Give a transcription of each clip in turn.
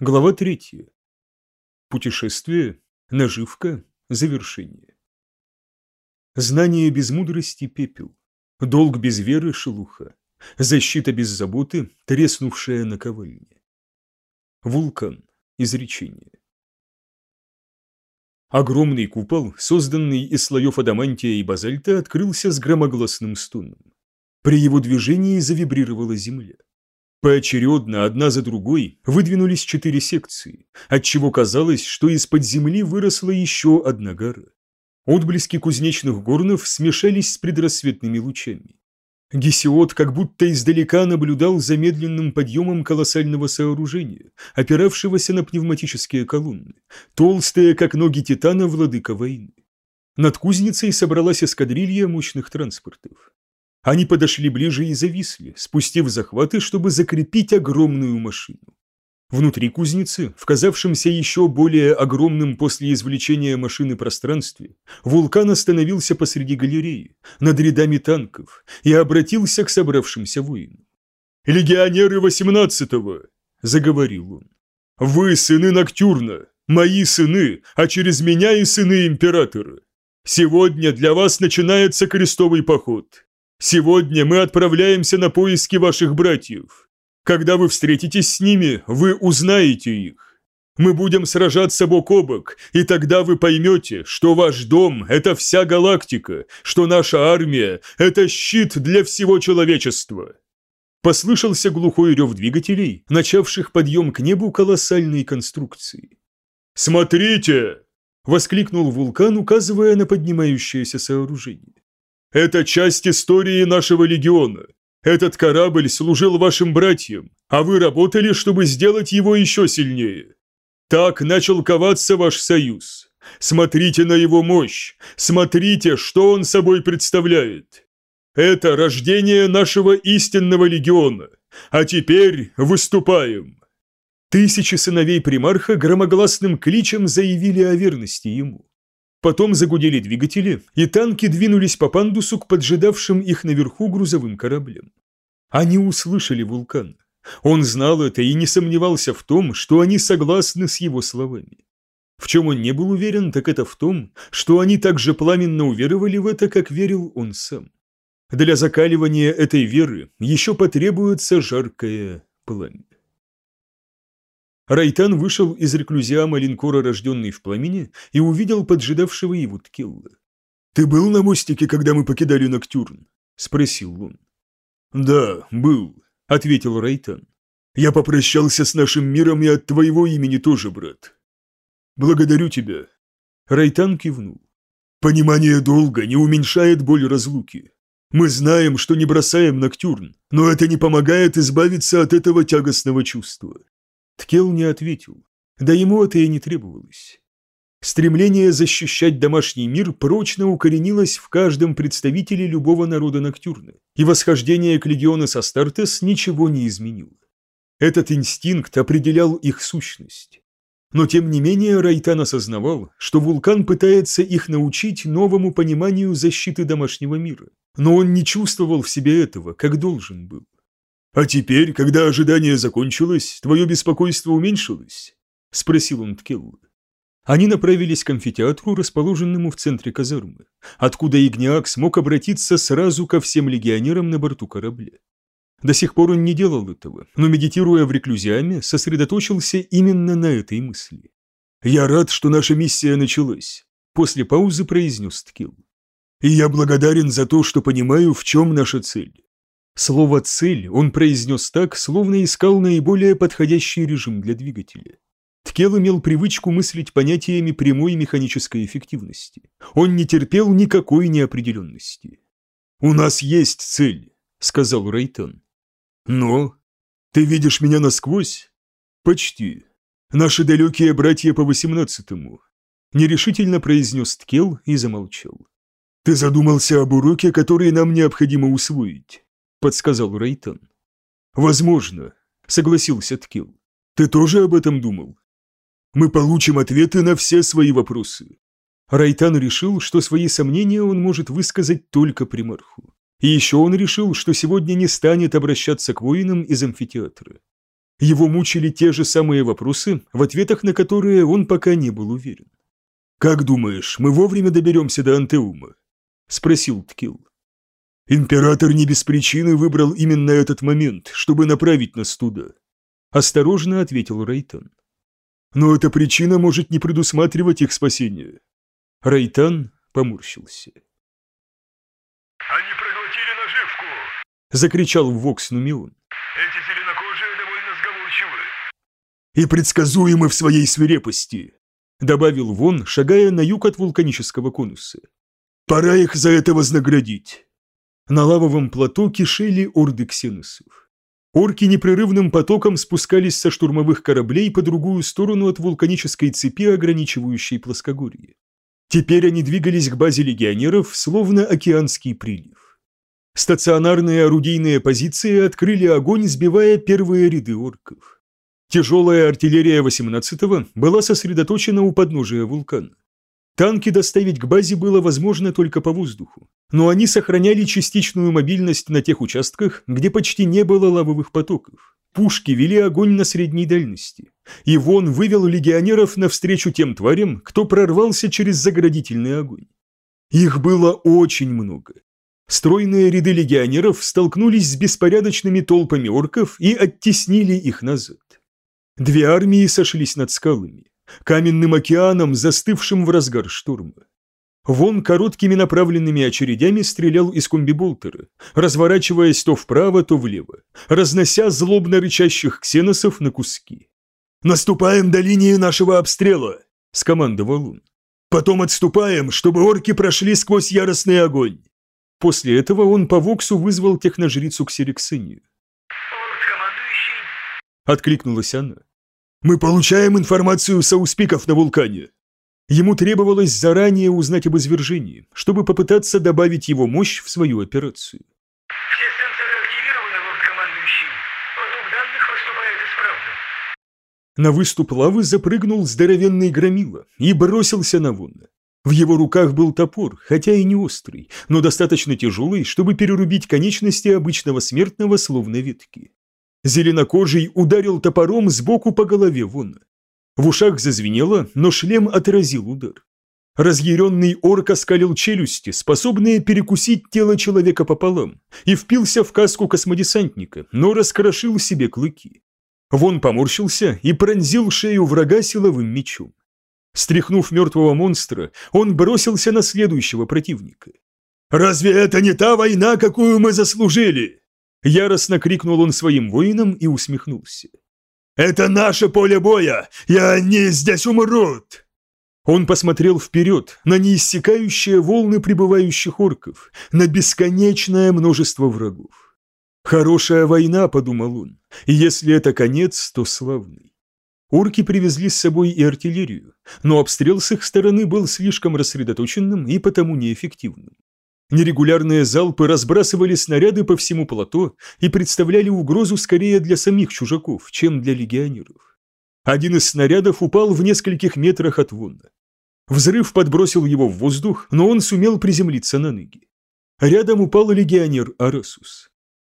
Глава третья. Путешествие, наживка, завершение. Знание без мудрости – пепел. Долг без веры – шелуха. Защита без заботы – треснувшая наковальня. Вулкан. Изречение. Огромный купол, созданный из слоев адамантия и базальта, открылся с громогласным стоном. При его движении завибрировала земля. Поочередно, одна за другой, выдвинулись четыре секции, отчего казалось, что из-под земли выросла еще одна гора. Отблески кузнечных горнов смешались с предрассветными лучами. Гесиод как будто издалека наблюдал за медленным подъемом колоссального сооружения, опиравшегося на пневматические колонны, толстые, как ноги титана, владыка войны. Над кузницей собралась эскадрилья мощных транспортов. Они подошли ближе и зависли, спустив захваты, чтобы закрепить огромную машину. Внутри кузницы, в казавшемся еще более огромным после извлечения машины пространстве, вулкан остановился посреди галереи, над рядами танков, и обратился к собравшимся воинам. «Легионеры восемнадцатого!» – заговорил он. «Вы сыны Ноктюрна, мои сыны, а через меня и сыны Императора. Сегодня для вас начинается крестовый поход. Сегодня мы отправляемся на поиски ваших братьев. Когда вы встретитесь с ними, вы узнаете их. Мы будем сражаться бок о бок, и тогда вы поймете, что ваш дом – это вся галактика, что наша армия – это щит для всего человечества». Послышался глухой рев двигателей, начавших подъем к небу колоссальной конструкции. «Смотрите!» – воскликнул вулкан, указывая на поднимающееся сооружение. Это часть истории нашего легиона. Этот корабль служил вашим братьям, а вы работали, чтобы сделать его еще сильнее. Так начал коваться ваш союз. Смотрите на его мощь, смотрите, что он собой представляет. Это рождение нашего истинного легиона. А теперь выступаем. Тысячи сыновей примарха громогласным кличем заявили о верности ему. Потом загудели двигатели, и танки двинулись по пандусу к поджидавшим их наверху грузовым кораблям. Они услышали вулкан. Он знал это и не сомневался в том, что они согласны с его словами. В чем он не был уверен, так это в том, что они так же пламенно уверовали в это, как верил он сам. Для закаливания этой веры еще потребуется жаркое пламя. Райтан вышел из реклюзиама линкора, рожденный в пламени, и увидел поджидавшего его Ткелла. «Ты был на мостике, когда мы покидали Ноктюрн?» – спросил он. «Да, был», – ответил Райтан. «Я попрощался с нашим миром и от твоего имени тоже, брат». «Благодарю тебя». Райтан кивнул. «Понимание долга не уменьшает боль разлуки. Мы знаем, что не бросаем Ноктюрн, но это не помогает избавиться от этого тягостного чувства. Ткел не ответил, да ему это и не требовалось. Стремление защищать домашний мир прочно укоренилось в каждом представителе любого народа Ноктюрна, и восхождение к легиону Састартес ничего не изменило. Этот инстинкт определял их сущность. Но тем не менее Райтан осознавал, что вулкан пытается их научить новому пониманию защиты домашнего мира, но он не чувствовал в себе этого, как должен был. «А теперь, когда ожидание закончилось, твое беспокойство уменьшилось?» – спросил он Ткелла. Они направились к амфитеатру, расположенному в центре казармы, откуда Игниак смог обратиться сразу ко всем легионерам на борту корабля. До сих пор он не делал этого, но, медитируя в реклюзиаме, сосредоточился именно на этой мысли. «Я рад, что наша миссия началась», – после паузы произнес Ткил. «И я благодарен за то, что понимаю, в чем наша цель. Слово «цель» он произнес так, словно искал наиболее подходящий режим для двигателя. Ткел имел привычку мыслить понятиями прямой механической эффективности. Он не терпел никакой неопределенности. «У нас есть цель», — сказал Рейтон. «Но? Ты видишь меня насквозь?» «Почти. Наши далекие братья по восемнадцатому», — нерешительно произнес Ткел и замолчал. «Ты задумался об уроке, который нам необходимо усвоить?» – подсказал Рейтон. «Возможно», – согласился Ткил. «Ты тоже об этом думал?» «Мы получим ответы на все свои вопросы». Райтан решил, что свои сомнения он может высказать только примарху. И еще он решил, что сегодня не станет обращаться к воинам из амфитеатра. Его мучили те же самые вопросы, в ответах на которые он пока не был уверен. «Как думаешь, мы вовремя доберемся до Антеума?» – спросил Ткил. «Император не без причины выбрал именно этот момент, чтобы направить нас туда», – осторожно ответил Райтан. «Но эта причина может не предусматривать их спасение». Райтан поморщился. «Они проглотили наживку!» – закричал в Вокс Нумион. «Эти зеленокожие довольно сговорчивы!» «И предсказуемы в своей свирепости!» – добавил Вон, шагая на юг от вулканического конуса. «Пора их за это вознаградить!» На лавовом плато кишели орды ксеносов. Орки непрерывным потоком спускались со штурмовых кораблей по другую сторону от вулканической цепи, ограничивающей плоскогорье. Теперь они двигались к базе легионеров, словно океанский прилив. Стационарные орудийные позиции открыли огонь, сбивая первые ряды орков. Тяжелая артиллерия 18-го была сосредоточена у подножия вулкана. Танки доставить к базе было возможно только по воздуху, но они сохраняли частичную мобильность на тех участках, где почти не было лавовых потоков. Пушки вели огонь на средней дальности. И вон вывел легионеров навстречу тем тварям, кто прорвался через заградительный огонь. Их было очень много. Стройные ряды легионеров столкнулись с беспорядочными толпами орков и оттеснили их назад. Две армии сошлись над скалами, каменным океаном, застывшим в разгар штурма. Вон короткими направленными очередями стрелял из комбиболтера, разворачиваясь то вправо, то влево, разнося злобно рычащих ксеносов на куски. «Наступаем до линии нашего обстрела!» – скомандовал он. «Потом отступаем, чтобы орки прошли сквозь яростный огонь!» После этого он по Воксу вызвал техножрицу. «Лорд-командующий!» – откликнулась она. «Мы получаем информацию сауспиков на вулкане!» Ему требовалось заранее узнать об извержении, чтобы попытаться добавить его мощь в свою операцию. «Все сенсоры активированы, лорд-командующий. Поток данных поступает исправно». На выступ лавы запрыгнул здоровенный громила и бросился на Вонна. В его руках был топор, хотя и не острый, но достаточно тяжелый, чтобы перерубить конечности обычного смертного словно ветки. Зеленокожий ударил топором сбоку по голове Вонна. В ушах зазвенело, но шлем отразил удар. Разъяренный орк оскалил челюсти, способные перекусить тело человека пополам, и впился в каску космодесантника, но раскрошил себе клыки. Вон поморщился и пронзил шею врага силовым мечом. Стряхнув мертвого монстра, он бросился на следующего противника. «Разве это не та война, какую мы заслужили?» Яростно крикнул он своим воинам и усмехнулся. «Это наше поле боя, и они здесь умрут!» Он посмотрел вперед, на неиссякающие волны прибывающих орков, на бесконечное множество врагов. «Хорошая война», — подумал он, — «и если это конец, то славный». Орки привезли с собой и артиллерию, но обстрел с их стороны был слишком рассредоточенным и потому неэффективным. Нерегулярные залпы разбрасывали снаряды по всему плато и представляли угрозу скорее для самих чужаков, чем для легионеров. Один из снарядов упал в нескольких метрах от Вонна. Взрыв подбросил его в воздух, но он сумел приземлиться на ноги. Рядом упал легионер Арасус.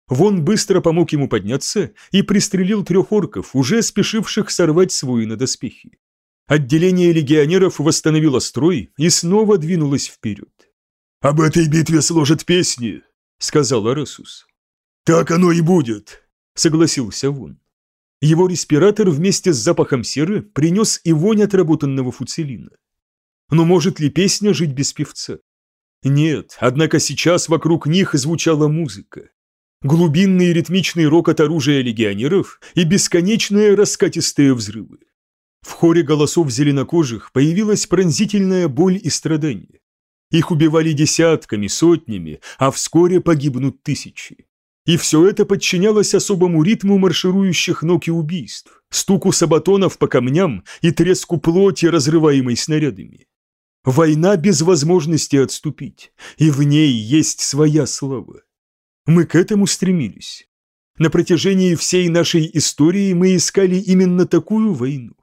Вон быстро помог ему подняться и пристрелил трех орков, уже спешивших сорвать с воина доспехи. Отделение легионеров восстановило строй и снова двинулось вперед. «Об этой битве сложат песни», — сказал Арасус. «Так оно и будет», — согласился Вон. Его респиратор вместе с запахом серы принес и вонь отработанного фуцелина. Но может ли песня жить без певца? Нет, однако сейчас вокруг них звучала музыка. Глубинный ритмичный рокот оружия легионеров и бесконечные раскатистые взрывы. В хоре голосов зеленокожих появилась пронзительная боль и страдание. Их убивали десятками, сотнями, а вскоре погибнут тысячи. И все это подчинялось особому ритму марширующих ног и убийств, стуку сабатонов по камням и треску плоти, разрываемой снарядами. Война без возможности отступить, и в ней есть своя слава. Мы к этому стремились. На протяжении всей нашей истории мы искали именно такую войну.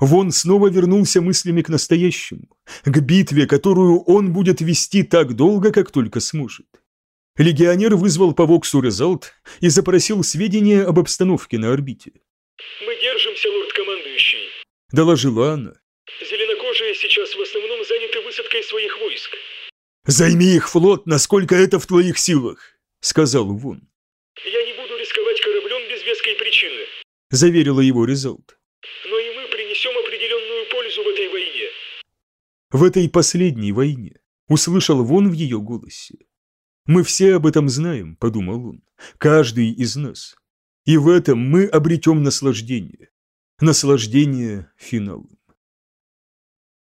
Вон снова вернулся мыслями к настоящему, к битве, которую он будет вести так долго, как только сможет. Легионер вызвал по Воксу Резалт и запросил сведения об обстановке на орбите. Мы держимся, лорд-командующий. Доложила она. Зеленокожие сейчас в основном заняты высадкой своих войск. «Займи их флот, насколько это в твоих силах», — сказал Вон. Я не буду рисковать кораблем без веской причины. Заверила его Резалт. Но и мы принесем определенную пользу в этой войне. В этой последней войне услышал Вон в ее голосе. «Мы все об этом знаем», — подумал он, — «каждый из нас. И в этом мы обретем наслаждение. Наслаждение финалом».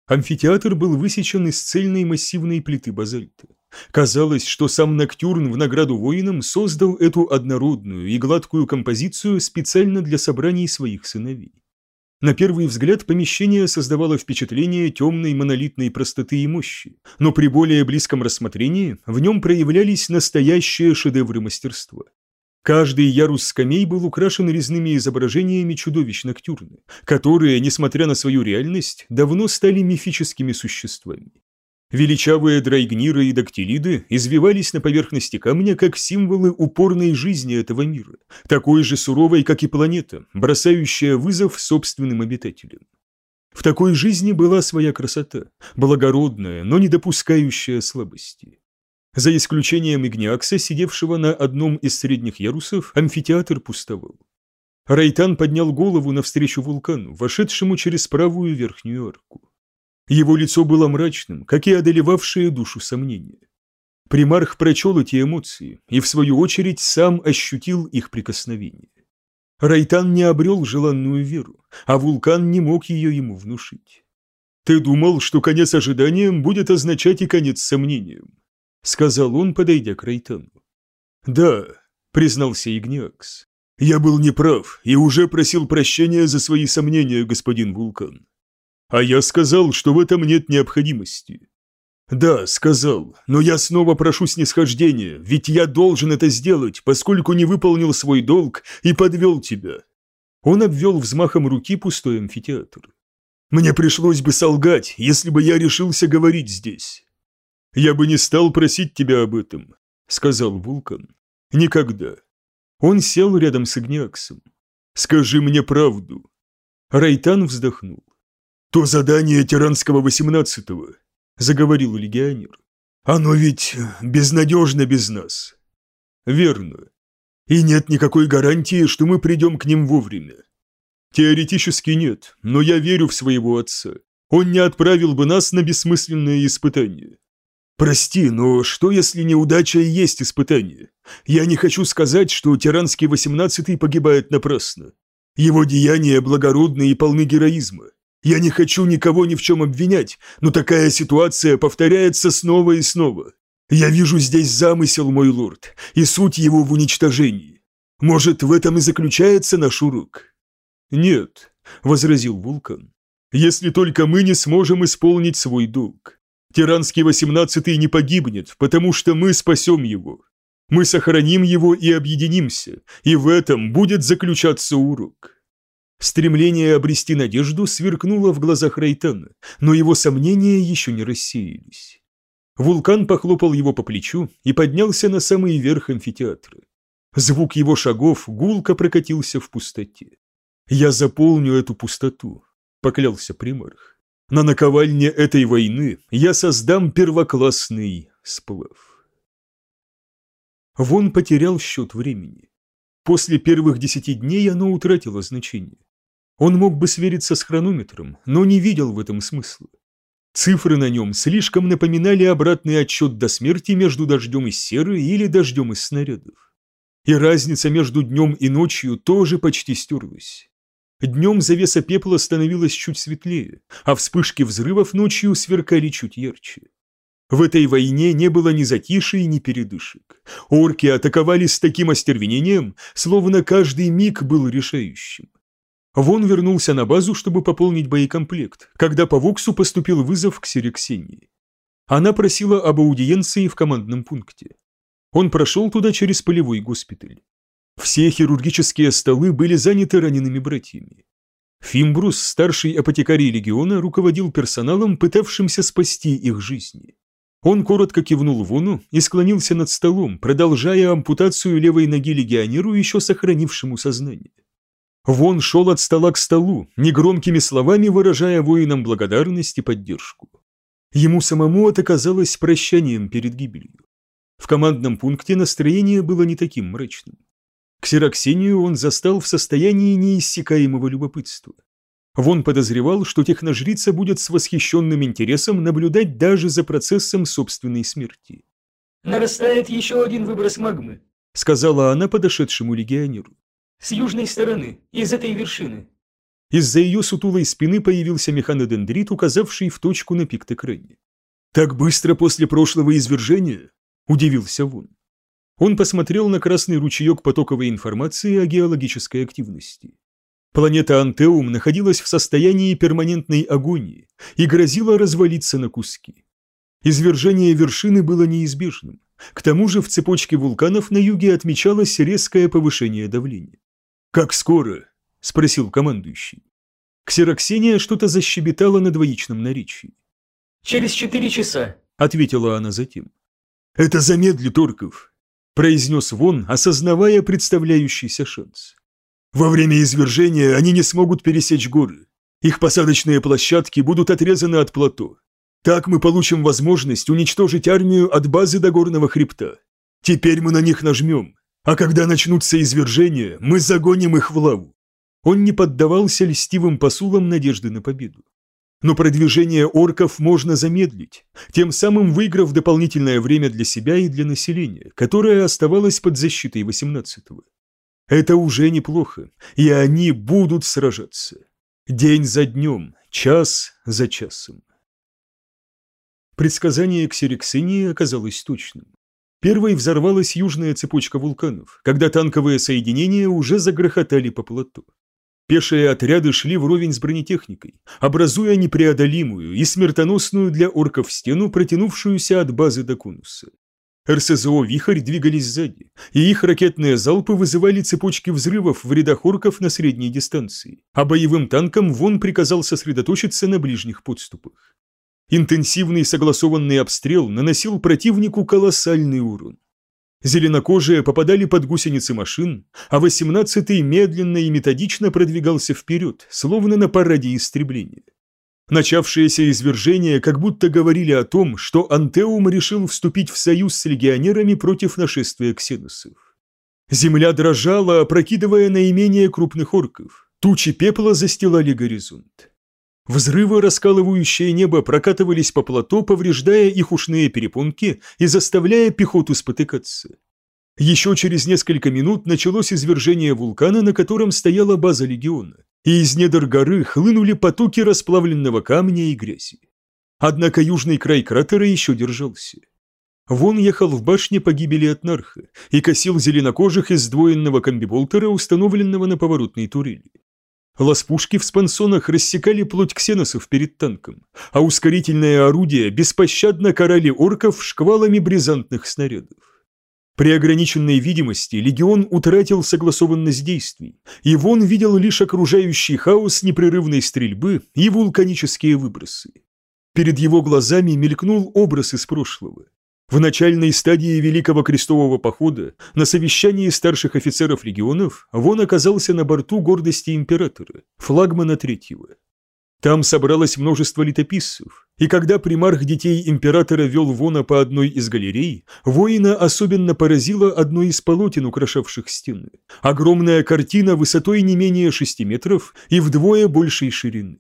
Амфитеатр был высечен из цельной массивной плиты базальта. Казалось, что сам Ноктюрн в награду воинам создал эту однородную и гладкую композицию специально для собраний своих сыновей. На первый взгляд помещение создавало впечатление темной монолитной простоты и мощи, но при более близком рассмотрении в нем проявлялись настоящие шедевры мастерства. Каждый ярус скамей был украшен резными изображениями чудовищ Ноктюрны, которые, несмотря на свою реальность, давно стали мифическими существами. Величавые драйгниры и дактилиды извивались на поверхности камня как символы упорной жизни этого мира, такой же суровой, как и планета, бросающая вызов собственным обитателям. В такой жизни была своя красота, благородная, но не допускающая слабости. За исключением Игниакса, сидевшего на одном из средних ярусов, амфитеатр пустовал. Райтан поднял голову навстречу вулкану, вошедшему через правую верхнюю арку. Его лицо было мрачным, как и одолевавшие душу сомнения. Примарх прочел эти эмоции и, в свою очередь, сам ощутил их прикосновение. Райтан не обрел желанную веру, а вулкан не мог ее ему внушить. «Ты думал, что конец ожиданиям будет означать и конец сомнениям», — сказал он, подойдя к Райтану. «Да», — признался Игниакс, — «я был неправ и уже просил прощения за свои сомнения, господин Вулкан. А я сказал, что в этом нет необходимости. Да, сказал, но я снова прошу снисхождения, ведь я должен это сделать, поскольку не выполнил свой долг и подвел тебя. Он обвел взмахом руки пустой амфитеатр. Мне пришлось бы солгать, если бы я решился говорить здесь. Я бы не стал просить тебя об этом, сказал Вулкан. Никогда. Он сел рядом с Игниаксом. Скажи мне правду. Райтан вздохнул. «То задание Тиранского восемнадцатого», — заговорил легионер. «Оно ведь безнадежно без нас». «Верно. И нет никакой гарантии, что мы придем к ним вовремя. Теоретически нет, но я верю в своего отца. Он не отправил бы нас на бессмысленное испытание. Прости, но что если неудача и есть испытание? Я не хочу сказать, что Тиранский восемнадцатый погибает напрасно. Его деяния благородны и полны героизма. Я не хочу никого ни в чем обвинять, но такая ситуация повторяется снова и снова. Я вижу здесь замысел, мой лорд, и суть его в уничтожении. Может, в этом и заключается наш урок? Нет, возразил Вулкан. Если только мы не сможем исполнить свой долг. Тиранский восемнадцатый не погибнет, потому что мы спасем его. Мы сохраним его и объединимся, и в этом будет заключаться урок. Стремление обрести надежду сверкнуло в глазах Рейтана, но его сомнения еще не рассеялись. Вулкан похлопал его по плечу и поднялся на самый верх амфитеатра. Звук его шагов гулко прокатился в пустоте. «Я заполню эту пустоту», — поклялся примарх. «На наковальне этой войны я создам первоклассный сплав». Вон потерял счет времени. После первых десяти дней оно утратило значение. Он мог бы свериться с хронометром, но не видел в этом смысла. Цифры на нем слишком напоминали обратный отчет до смерти между дождем из серы или дождем из снарядов. И разница между днем и ночью тоже почти стерлась. Днем завеса пепла становилась чуть светлее, а вспышки взрывов ночью сверкали чуть ярче. В этой войне не было ни затишей, ни передышек. Орки атаковали с таким остервенением, словно каждый миг был решающим. Вон вернулся на базу, чтобы пополнить боекомплект, когда по Воксу поступил вызов к Серексении. Она просила об аудиенции в командном пункте. Он прошел туда через полевой госпиталь. Все хирургические столы были заняты ранеными братьями. Фимбрус, старший апотекарий легиона, руководил персоналом, пытавшимся спасти их жизни. Он коротко кивнул Вону и склонился над столом, продолжая ампутацию левой ноги легионеру, еще сохранившему сознание. Вон шел от стола к столу, негромкими словами выражая воинам благодарность и поддержку. Ему самому это казалось прощанием перед гибелью. В командном пункте настроение было не таким мрачным. Ксероксению он застал в состоянии неиссякаемого любопытства. Вон подозревал, что техножрица будет с восхищенным интересом наблюдать даже за процессом собственной смерти. Нарастает еще один выброс магмы. Сказала она подошедшему легионеру. С южной стороны, из этой вершины. Из-за ее сутулой спины появился механодендрит, указавший в точку на пикт-экране. «Так быстро после прошлого извержения?» – удивился Вон. Он посмотрел на красный ручеек потоковой информации о геологической активности. Планета Антеум находилась в состоянии перманентной агонии и грозила развалиться на куски. Извержение вершины было неизбежным. К тому же в цепочке вулканов на юге отмечалось резкое повышение давления. «Как скоро?» – спросил командующий. Ксероксения что-то защебетала на двоичном наречии. Через четыре часа. Ответила она затем. «Это замедлит орков», – произнес Вон, осознавая представляющийся шанс. Во время извержения они не смогут пересечь горы. Их посадочные площадки будут отрезаны от плато. Так мы получим возможность уничтожить армию от базы до горного хребта. Теперь мы на них нажмем, а когда начнутся извержения, мы загоним их в лаву. Он не поддавался льстивым посулам надежды на победу. Но продвижение орков можно замедлить, тем самым выиграв дополнительное время для себя и для населения, которое оставалось под защитой 18-го. Это уже неплохо, и они будут сражаться. День за днем, час за часом. Предсказание Ксерексинии оказалось точным. Первой взорвалась южная цепочка вулканов, когда танковые соединения уже загрохотали по плато. Пешие отряды шли вровень с бронетехникой, образуя непреодолимую и смертоносную для орков стену, протянувшуюся от базы до конуса. РСЗО «Вихрь» двигались сзади, и их ракетные залпы вызывали цепочки взрывов в рядах орков на средней дистанции, а боевым танкам Вон приказал сосредоточиться на ближних подступах. Интенсивный согласованный обстрел наносил противнику колоссальный урон. Зеленокожие попадали под гусеницы машин, а 18-й медленно и методично продвигался вперед, словно на параде истребления. Начавшиеся извержения как будто говорили о том, что Антеум решил вступить в союз с легионерами против нашествия ксеносов. Земля дрожала, опрокидывая наименее крупных орков. Тучи пепла застилали горизонт. Взрывы, раскалывающие небо, прокатывались по плато, повреждая их ушные перепонки и заставляя пехоту спотыкаться. Еще через несколько минут началось извержение вулкана, на котором стояла база легиона и из недр горы хлынули потоки расплавленного камня и грязи. Однако южный край кратера еще держался. Вон ехал в башне погибели от нарха и косил зеленокожих из сдвоенного комбиболтера, установленного на поворотной турели. Ласпушки в спансонах рассекали плоть ксеносов перед танком, а ускорительные орудия беспощадно карали орков шквалами бризантных снарядов. При ограниченной видимости легион утратил согласованность действий, и Вон видел лишь окружающий хаос непрерывной стрельбы и вулканические выбросы. Перед его глазами мелькнул образ из прошлого. В начальной стадии Великого Крестового Похода на совещании старших офицеров легионов Вон оказался на борту гордости императора, флагмана третьего. Там собралось множество летописцев, и когда примарх детей императора вел Вона по одной из галерей, воина особенно поразило одно из полотен, украшавших стены. Огромная картина высотой не менее шести метров и вдвое большей ширины.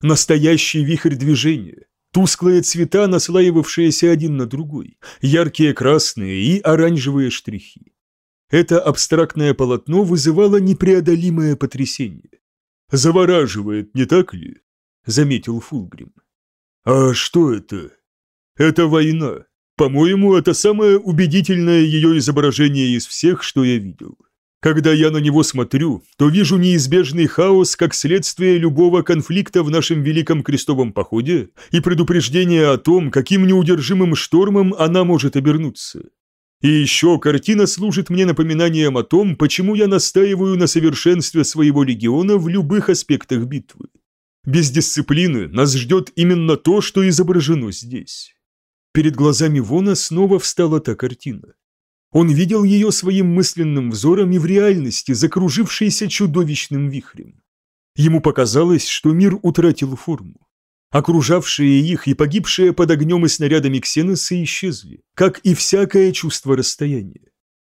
Настоящий вихрь движения, тусклые цвета, наслаивавшиеся один на другой, яркие красные и оранжевые штрихи. Это абстрактное полотно вызывало непреодолимое потрясение. «Завораживает, не так ли?» — заметил Фулгрим. «А что это?» «Это война. По-моему, это самое убедительное ее изображение из всех, что я видел. Когда я на него смотрю, то вижу неизбежный хаос как следствие любого конфликта в нашем великом крестовом походе и предупреждение о том, каким неудержимым штормом она может обернуться. И еще картина служит мне напоминанием о том, почему я настаиваю на совершенстве своего легиона в любых аспектах битвы. Без дисциплины нас ждет именно то, что изображено здесь. Перед глазами Вона снова встала та картина. Он видел ее своим мысленным взором и в реальности, закружившейся чудовищным вихрем. Ему показалось, что мир утратил форму. Окружавшие их и погибшие под огнем и снарядами ксеносы исчезли, как и всякое чувство расстояния.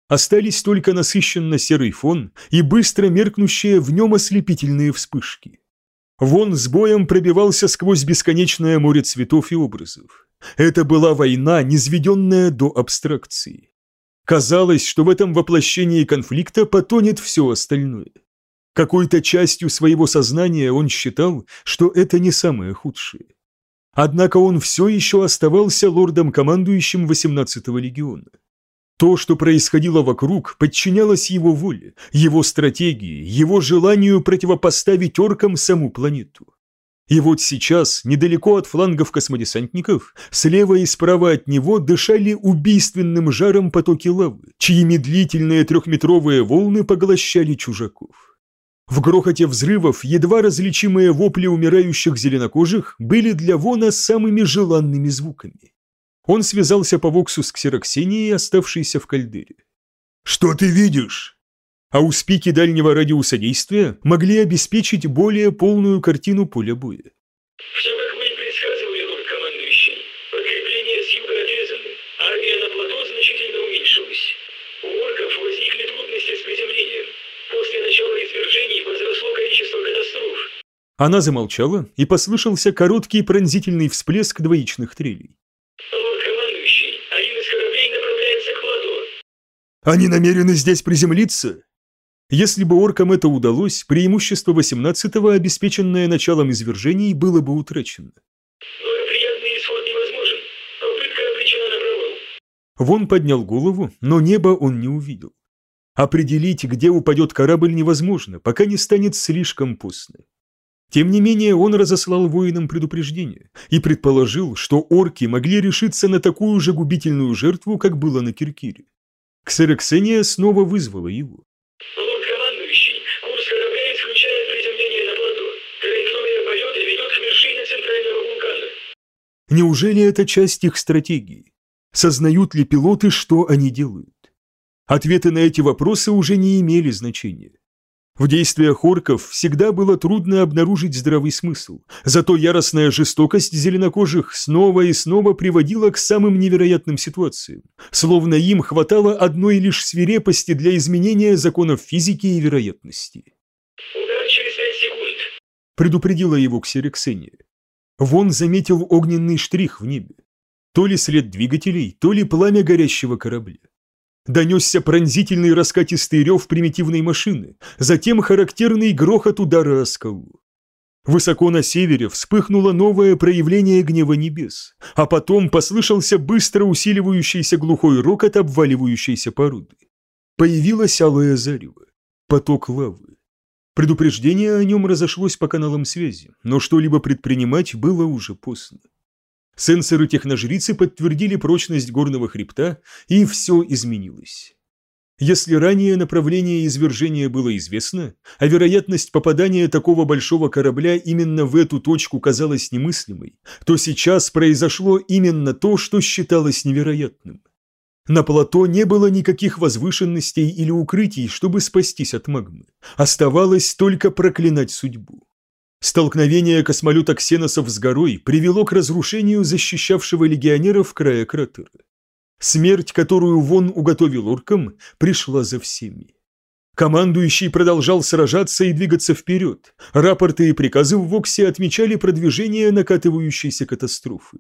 Остались только насыщенно серый фон и быстро меркнущие в нем ослепительные вспышки. Вон с боем пробивался сквозь бесконечное море цветов и образов. Это была война, низведенная до абстракции. Казалось, что в этом воплощении конфликта потонет все остальное. Какой-то частью своего сознания он считал, что это не самое худшее. Однако он все еще оставался лордом-командующим 18-го легиона. То, что происходило вокруг, подчинялось его воле, его стратегии, его желанию противопоставить оркам саму планету. И вот сейчас, недалеко от флангов космодесантников, слева и справа от него дышали убийственным жаром потоки лавы, чьи медлительные трехметровые волны поглощали чужаков. В грохоте взрывов едва различимые вопли умирающих зеленокожих были для Вона самыми желанными звуками. Он связался по Воксу с Ксероксенией, оставшейся в кальдере. «Что ты видишь?» А успехи дальнего радиуса действия могли обеспечить более полную картину поля боя. Все как мы и предсказывали, лорд-командующий. Подкрепления с юга отрезаны. Армия на плато значительно уменьшилась. У орков возникли трудности с приземлением. После начала извержений возросло количество катастроф. Она замолчала, и послышался короткий пронзительный всплеск двоичных трелей. «Они намерены здесь приземлиться?» Если бы оркам это удалось, преимущество 18-го, обеспеченное началом извержений, было бы утрачено. Благоприятный исход невозможен. Попытка обречена на провал. Вон поднял голову, но небо он не увидел. Определить, где упадет корабль, невозможно, пока не станет слишком поздно. Тем не менее, он разослал воинам предупреждение и предположил, что орки могли решиться на такую же губительную жертву, как было на Киркире. Ксероксения снова вызвала его. Неужели это часть их стратегии? Сознают ли пилоты, что они делают? Ответы на эти вопросы уже не имели значения. В действиях орков всегда было трудно обнаружить здравый смысл, зато яростная жестокость зеленокожих снова и снова приводила к самым невероятным ситуациям, словно им хватало одной лишь свирепости для изменения законов физики и вероятности. Удар через пять секунд. Предупредила его Ксерексения. Вон заметил огненный штрих в небе. То ли след двигателей, то ли пламя горящего корабля. Донесся пронзительный раскатистый рев примитивной машины, затем характерный грохот удара о скалу. Высоко на севере вспыхнуло новое проявление гнева небес, а потом послышался быстро усиливающийся глухой рокот обваливающейся породы. Появилось алое зарево, поток лавы. Предупреждение о нем разошлось по каналам связи, но что-либо предпринимать было уже поздно. Сенсоры техножрицы подтвердили прочность горного хребта, и все изменилось. Если ранее направление извержения было известно, а вероятность попадания такого большого корабля именно в эту точку казалась немыслимой, то сейчас произошло именно то, что считалось невероятным. На плато не было никаких возвышенностей или укрытий, чтобы спастись от магмы. Оставалось только проклинать судьбу. Столкновение космолета ксеносов с горой привело к разрушению защищавшего легионеров края кратера. Смерть, которую Вон уготовил оркам, пришла за всеми. Командующий продолжал сражаться и двигаться вперед. Рапорты и приказы в Воксе отмечали продвижение накатывающейся катастрофы.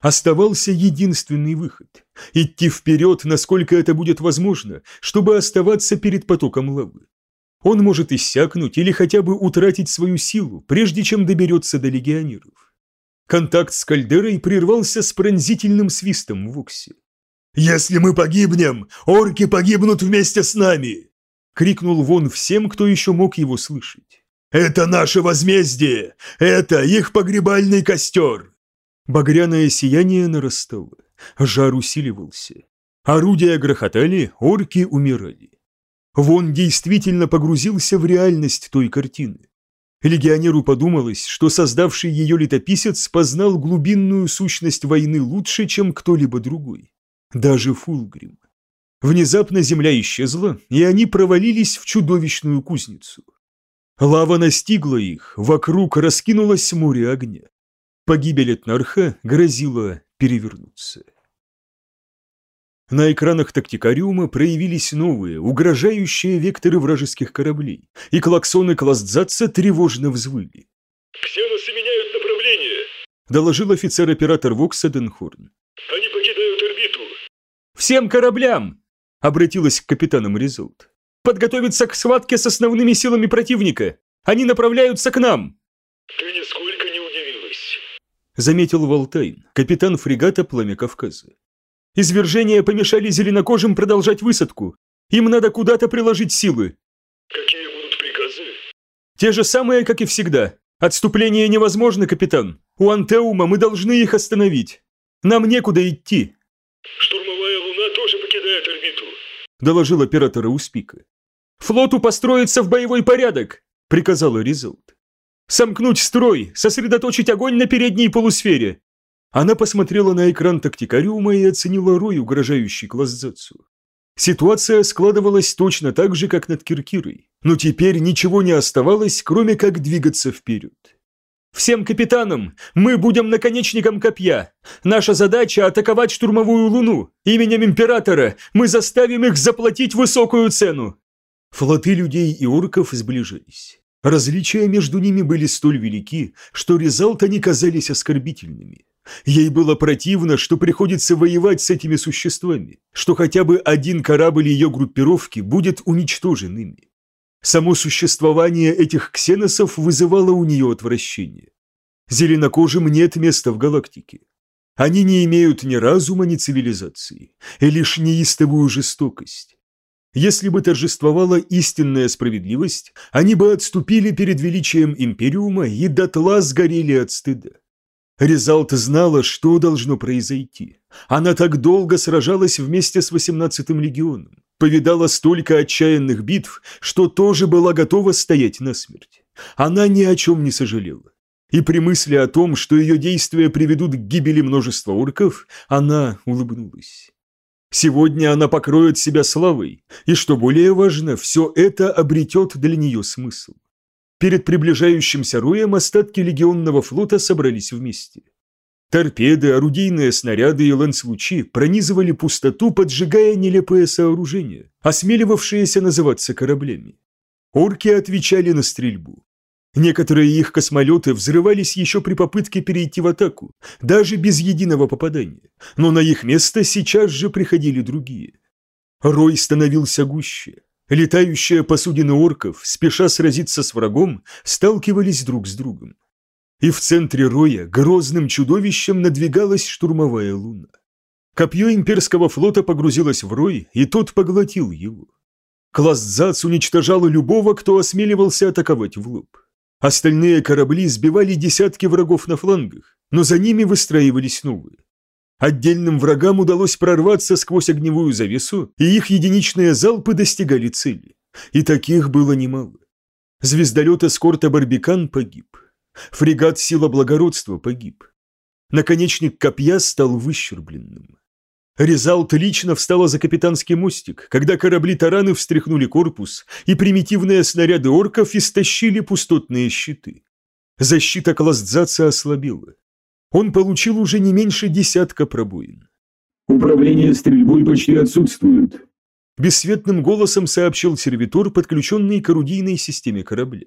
Оставался единственный выход – идти вперед, насколько это будет возможно, чтобы оставаться перед потоком лавы. Он может иссякнуть или хотя бы утратить свою силу, прежде чем доберется до легионеров. Контакт с кальдерой прервался с пронзительным свистом в Воксе. «Если мы погибнем, орки погибнут вместе с нами!» — крикнул Вон всем, кто еще мог его слышать. «Это наше возмездие! Это их погребальный костер!» Багряное сияние нарастало, жар усиливался. Орудия грохотали, орки умирали. Вон действительно погрузился в реальность той картины. Легионеру подумалось, что создавший ее летописец познал глубинную сущность войны лучше, чем кто-либо другой. Даже Фулгрим. Внезапно земля исчезла, и они провалились в чудовищную кузницу. Лава настигла их, вокруг раскинулось море огня. Погибель Этнарха грозила перевернуться. На экранах тактикариума проявились новые, угрожающие векторы вражеских кораблей, и клаксоны Кластзаца тревожно взвыли. Ксеносы меняют направление. Доложил офицер-оператор Вокса Денхорн. Они покидают орбиту. «Всем кораблям!» – обратилась к капитанам Резолт. «Подготовиться к схватке с основными силами противника! Они направляются к нам!» Ты не удивилась. Заметил Валтайн, капитан фрегата «Пламя Кавказа». Извержения помешали зеленокожим продолжать высадку. Им надо куда-то приложить силы. Какие будут приказы? Те же самые, как и всегда. Отступление невозможно, капитан. У Антеума мы должны их остановить. Нам некуда идти, Штурмовая луна тоже покидает орбиту. доложил оператор Успика. Флоту построиться в боевой порядок, приказала Ризалт. Сомкнуть строй, сосредоточить огонь на передней полусфере. Она посмотрела на экран тактикариума и оценила рой, угрожающий Клаздзацу. Ситуация складывалась точно так же, как над Киркирой, но теперь ничего не оставалось, кроме как двигаться вперед. «Всем капитанам! Мы будем наконечником копья! Наша задача – атаковать штурмовую луну! Именем Императора мы заставим их заплатить высокую цену!» Флоты людей и орков сближались. Различия между ними были столь велики, что Резалт они казались оскорбительными. Ей было противно, что приходится воевать с этими существами, что хотя бы один корабль ее группировки будет уничтожен ими. Само существование этих ксеносов вызывало у нее отвращение. Зеленокожим нет места в галактике. Они не имеют ни разума, ни цивилизации, и лишь неистовую жестокость. Если бы торжествовала истинная справедливость, они бы отступили перед величием Империума и дотла сгорели от стыда. Резалт знала, что должно произойти. Она так долго сражалась вместе с 18-м легионом, повидала столько отчаянных битв, что тоже была готова стоять насмерть. Она ни о чем не сожалела. И при мысли о том, что ее действия приведут к гибели множества орков, она улыбнулась. Сегодня она покроет себя славой, и, что более важно, все это обретет для нее смысл. Перед приближающимся роем остатки легионного флота собрались вместе. Торпеды, орудийные снаряды и ланцлучи пронизывали пустоту, поджигая нелепые сооружения, осмеливавшиеся называться кораблями. Орки отвечали на стрельбу. Некоторые их космолеты взрывались еще при попытке перейти в атаку, даже без единого попадания, но на их место сейчас же приходили другие. Рой становился гуще. Летающие посудины орков, спеша сразиться с врагом, сталкивались друг с другом. И в центре роя грозным чудовищем надвигалась штурмовая луна. Копье имперского флота погрузилось в рой, и тот поглотил его. Классдзац уничтожал любого, кто осмеливался атаковать в лоб. Остальные корабли сбивали десятки врагов на флангах, но за ними выстраивались новые. Отдельным врагам удалось прорваться сквозь огневую завесу, и их единичные залпы достигали цели. И таких было немало. Звездолет эскорта «Барбикан» погиб. Фрегат «Сила благородства» погиб. Наконечник копья стал выщербленным. Резалт лично встала за капитанский мостик, когда корабли-тараны встряхнули корпус, и примитивные снаряды орков истощили пустотные щиты. Защита Клаздзаца ослабела. Он получил уже не меньше десятка пробоин. Управление стрельбой почти отсутствует. Бесцветным голосом сообщил сервитор, подключенный к орудийной системе корабля.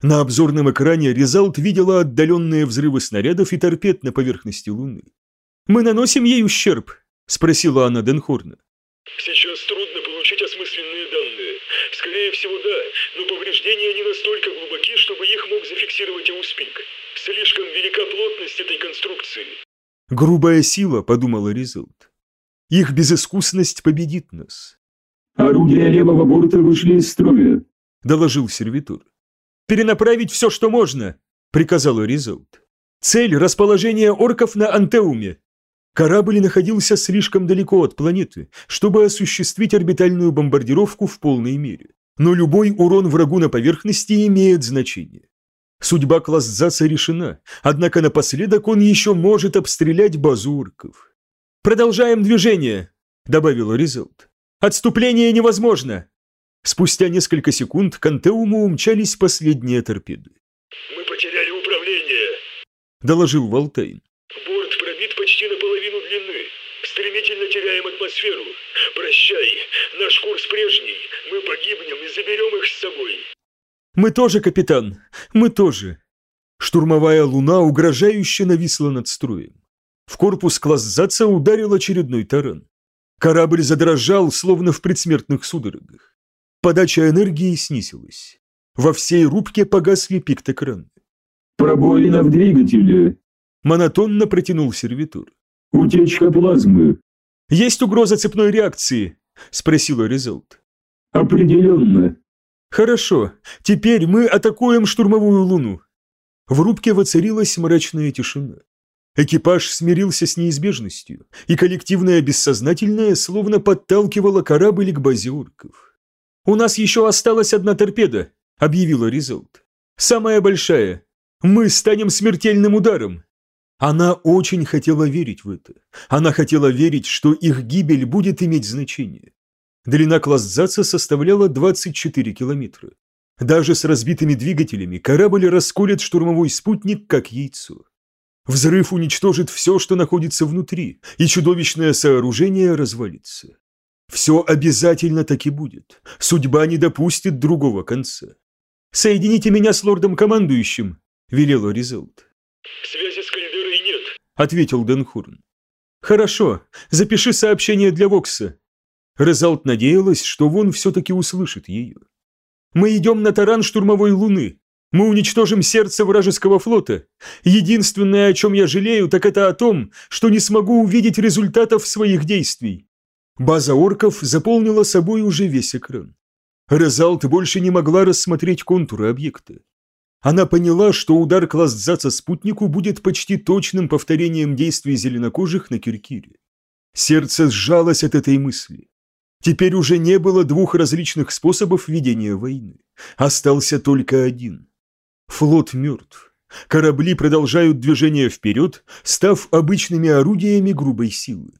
На обзорном экране Резалт видела отдаленные взрывы снарядов и торпед на поверхности Луны. «Мы наносим ей ущерб?» – спросила она Денхорна. Сейчас трудно получить осмысленные данные. Скорее всего, да, но повреждения не настолько глубоки, чтобы их мог зафиксировать Ауспик. Слишком велика плотность этой конструкции. «Грубая сила», – подумала Резалт. «Их безыскусность победит нас», Орудия левого борта вышли из строя. – доложил сервитор. «Перенаправить все, что можно», – приказала Резалт. «Цель – расположение орков на Антеуме. Корабль находился слишком далеко от планеты, чтобы осуществить орбитальную бомбардировку в полной мере. Но любой урон врагу на поверхности имеет значение. Судьба Классзаца решена, однако напоследок он еще может обстрелять базу орков. «Продолжаем движение», – добавила Резалт. Отступление невозможно!» Спустя несколько секунд к Антеуму умчались последние торпеды. Мы потеряли управление. Доложил Валтайн. Почти наполовину длины. Стремительно теряем атмосферу. Прощай. Наш курс прежний. Мы погибнем и заберем их с собой. «Мы тоже, капитан, мы тоже!» Штурмовая луна угрожающе нависла над строем. В корпус классзаца ударил очередной таран. Корабль задрожал, словно в предсмертных судорогах. Подача энергии снизилась. Во всей рубке погасли пиктокраны. Пробоина в двигателе. Монотонно протянул сервитор. Утечка плазмы. «Есть угроза цепной реакции?» – спросила Резолт. Определенно. «Хорошо, теперь мы атакуем штурмовую луну». В рубке воцарилась мрачная тишина. Экипаж смирился с неизбежностью, и коллективное бессознательное словно подталкивало корабль к базе орков. «У нас еще осталась одна торпеда», — объявила Резолт. «Самая большая. Мы станем смертельным ударом». Она очень хотела верить в это. Она хотела верить, что их гибель будет иметь значение. Длина классзаца составляла 24 километра. Даже с разбитыми двигателями корабль расколет штурмовой спутник, как яйцо. Взрыв уничтожит все, что находится внутри, и чудовищное сооружение развалится. Все обязательно так и будет. Судьба не допустит другого конца. «Соедините меня с лордом-командующим», — велела Резолт. Связи с Кальдерой нет. — ответил Денхурн. «Хорошо, запиши сообщение для Вокса». Резалт надеялась, что Вон все-таки услышит ее. «Мы идем на таран штурмовой луны. Мы уничтожим сердце вражеского флота. Единственное, о чем я жалею, так это о том, что не смогу увидеть результатов своих действий». База орков заполнила собой уже весь экран. Резалт больше не могла рассмотреть контуры объекта. Она поняла, что удар классдзаца спутнику будет почти точным повторением действий зеленокожих на Киркире. Сердце сжалось от этой мысли. Теперь уже не было двух различных способов ведения войны. Остался только один. Флот мертв. Корабли продолжают движение вперед, став обычными орудиями грубой силы.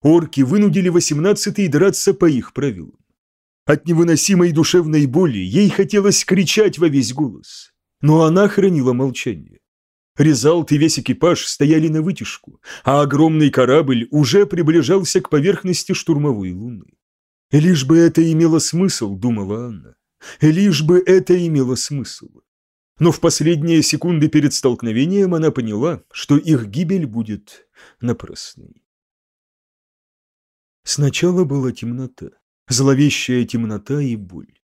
Орки вынудили 18-й драться по их правилам. От невыносимой душевной боли ей хотелось кричать во весь голос но она хранила молчание. Резалт и весь экипаж стояли на вытяжку, а огромный корабль уже приближался к поверхности штурмовой луны. «Лишь бы это имело смысл», — думала Анна. «Лишь бы это имело смысл». Но в последние секунды перед столкновением она поняла, что их гибель будет напрасной. Сначала была темнота, зловещая темнота и боль.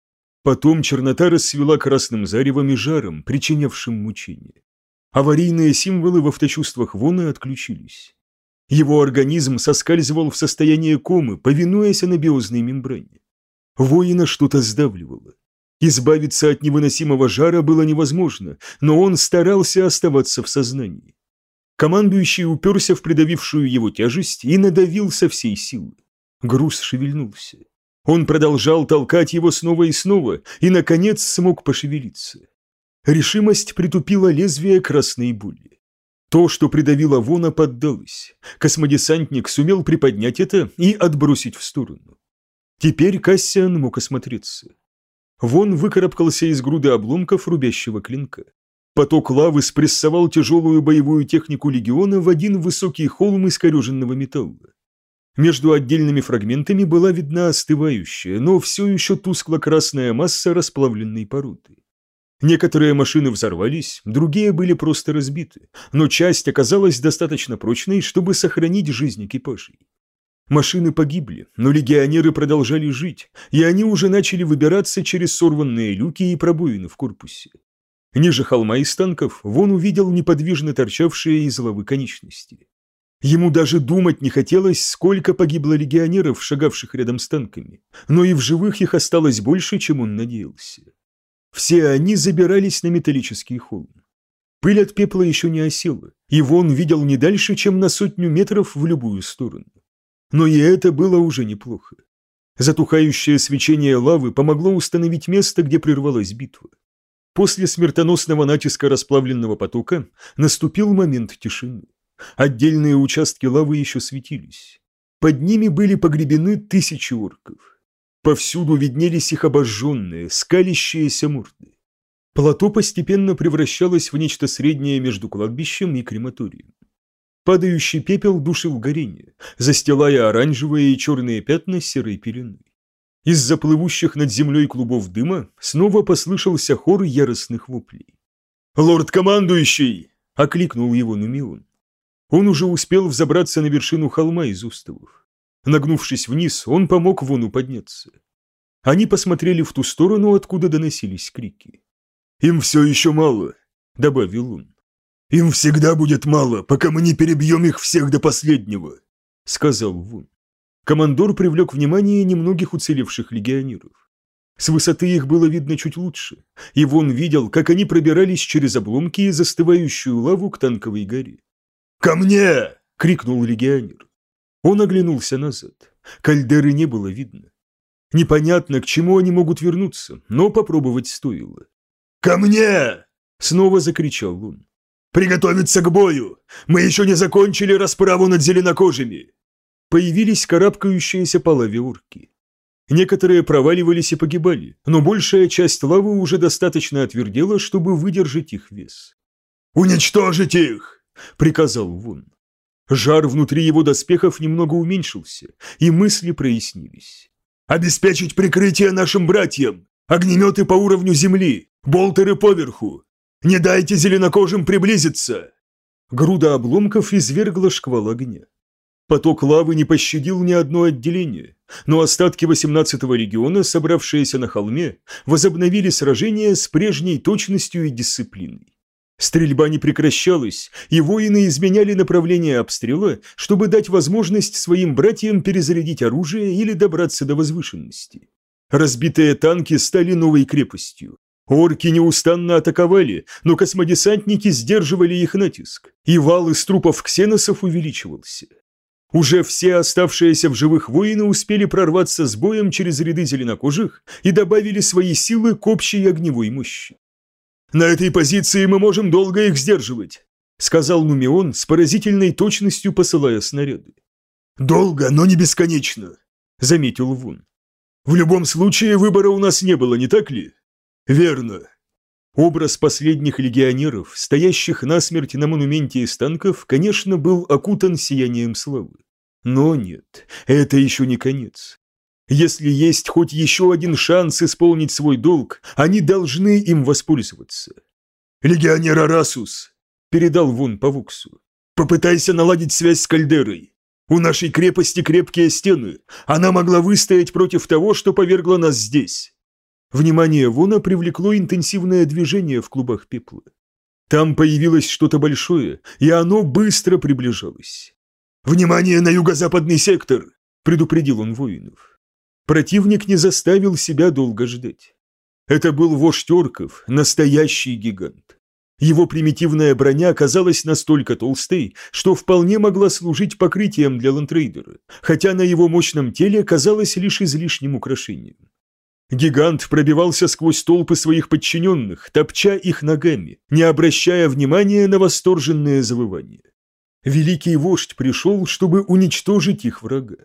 Потом чернота расцвела красным заревом и жаром, причинявшим мучение. Аварийные символы в авточувствах Вона отключились. Его организм соскальзывал в состояние комы, повинуясь анабиозной мембране. Воина что-то сдавливало. Избавиться от невыносимого жара было невозможно, но он старался оставаться в сознании. Командующий уперся в придавившую его тяжесть и надавил со всей силы. Груз шевельнулся. Он продолжал толкать его снова и снова, и, наконец, смог пошевелиться. Решимость притупила лезвие красной боли. То, что придавило Вона, поддалось. Космодесантник сумел приподнять это и отбросить в сторону. Теперь Кассиан мог осмотреться. Вон выкарабкался из груды обломков рубящего клинка. Поток лавы спрессовал тяжелую боевую технику легиона в один высокий холм искореженного металла. Между отдельными фрагментами была видна остывающая, но все еще тускло-красная масса расплавленной породы. Некоторые машины взорвались, другие были просто разбиты, но часть оказалась достаточно прочной, чтобы сохранить жизнь экипажей. Машины погибли, но легионеры продолжали жить, и они уже начали выбираться через сорванные люки и пробоины в корпусе. Ниже холма из танков Вон увидел неподвижно торчавшие из лавы конечности. Ему даже думать не хотелось, сколько погибло легионеров, шагавших рядом с танками, но и в живых их осталось больше, чем он надеялся. Все они забирались на металлический холм. Пыль от пепла еще не осела, и Вон видел не дальше, чем на сотню метров в любую сторону. Но и это было уже неплохо. Затухающее свечение лавы помогло установить место, где прервалась битва. После смертоносного натиска расплавленного потока наступил момент тишины. Отдельные участки лавы еще светились. Под ними были погребены тысячи орков. Повсюду виднелись их обожженные, скалящиеся морды. Плато постепенно превращалось в нечто среднее между кладбищем и крематорием. Падающий пепел душил горение, застилая оранжевые и черные пятна серой пеленой. Из заплывущих над землей клубов дыма снова послышался хор яростных воплей. «Лорд-командующий!» — окликнул его Нумион. Он уже успел взобраться на вершину холма из уставов. Нагнувшись вниз, он помог Вону подняться. Они посмотрели в ту сторону, откуда доносились крики. «Им все еще мало», — добавил он. «Им всегда будет мало, пока мы не перебьем их всех до последнего», — сказал Вун. Командор привлек внимание немногих уцелевших легионеров. С высоты их было видно чуть лучше, и Вон видел, как они пробирались через обломки и застывающую лаву к танковой горе. «Ко мне!» — крикнул легионер. Он оглянулся назад. Кальдеры не было видно. Непонятно, к чему они могут вернуться, но попробовать стоило. «Ко мне!» — снова закричал он. «Приготовиться к бою! Мы еще не закончили расправу над зеленокожими!» Появились карабкающиеся по лаве орки. Некоторые проваливались и погибали, но большая часть лавы уже достаточно отвердела, чтобы выдержать их вес. «Уничтожить их!» — приказал Вун. Жар внутри его доспехов немного уменьшился, и мысли прояснились. «Обеспечить прикрытие нашим братьям! Огнеметы по уровню земли! Болтеры поверху! Не дайте зеленокожим приблизиться!» Груда обломков извергла шквал огня. Поток лавы не пощадил ни одно отделение, но остатки 18-го региона, собравшиеся на холме, возобновили сражение с прежней точностью и дисциплиной. Стрельба не прекращалась, и воины изменяли направление обстрела, чтобы дать возможность своим братьям перезарядить оружие или добраться до возвышенности. Разбитые танки стали новой крепостью. Орки неустанно атаковали, но космодесантники сдерживали их натиск, и вал из трупов ксеносов увеличивался. Уже все оставшиеся в живых воины успели прорваться с боем через ряды зеленокожих и добавили свои силы к общей огневой мощи. «На этой позиции мы можем долго их сдерживать», сказал Нумион с поразительной точностью посылая снаряды. «Долго, но не бесконечно», заметил Вун. «В любом случае выбора у нас не было, не так ли?» «Верно». Образ последних легионеров, стоящих насмерть на монументе из танков, конечно, был окутан сиянием славы. Но нет, это еще не конец. Если есть хоть еще один шанс исполнить свой долг, они должны им воспользоваться. «Легионер Арасус!» – передал Вон по Вуксу. «Попытайся наладить связь с Кальдерой. У нашей крепости крепкие стены. Она могла выстоять против того, что повергло нас здесь». Внимание Вона привлекло интенсивное движение в клубах пепла. Там появилось что-то большое, и оно быстро приближалось. «Внимание на юго-западный сектор!» – предупредил он воинов. Противник не заставил себя долго ждать. Это был вождь орков, настоящий гигант. Его примитивная броня оказалась настолько толстой, что вполне могла служить покрытием для лантрейдера, хотя на его мощном теле казалось лишь излишним украшением. Гигант пробивался сквозь толпы своих подчиненных, топча их ногами, не обращая внимания на восторженные завывания. Великий вождь пришел, чтобы уничтожить их врага.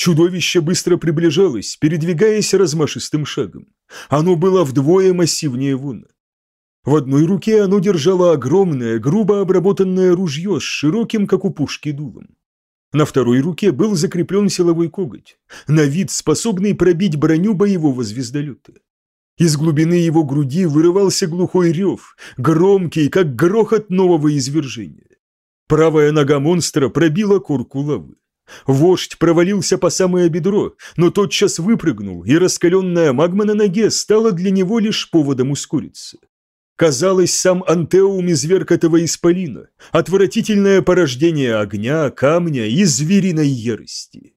Чудовище быстро приближалось, передвигаясь размашистым шагом. Оно было вдвое массивнее Вуна. В одной руке оно держало огромное, грубо обработанное ружье с широким, как у пушки, дулом. На второй руке был закреплен силовой коготь, на вид способный пробить броню боевого звездолета. Из глубины его груди вырывался глухой рев, громкий, как грохот нового извержения. Правая нога монстра пробила корку лавы. Вождь провалился по самое бедро, но тотчас выпрыгнул, и раскаленная магма на ноге стала для него лишь поводом ускориться. Казалось, сам Антеум изверг этого исполина, отвратительное порождение огня, камня и звериной ярости.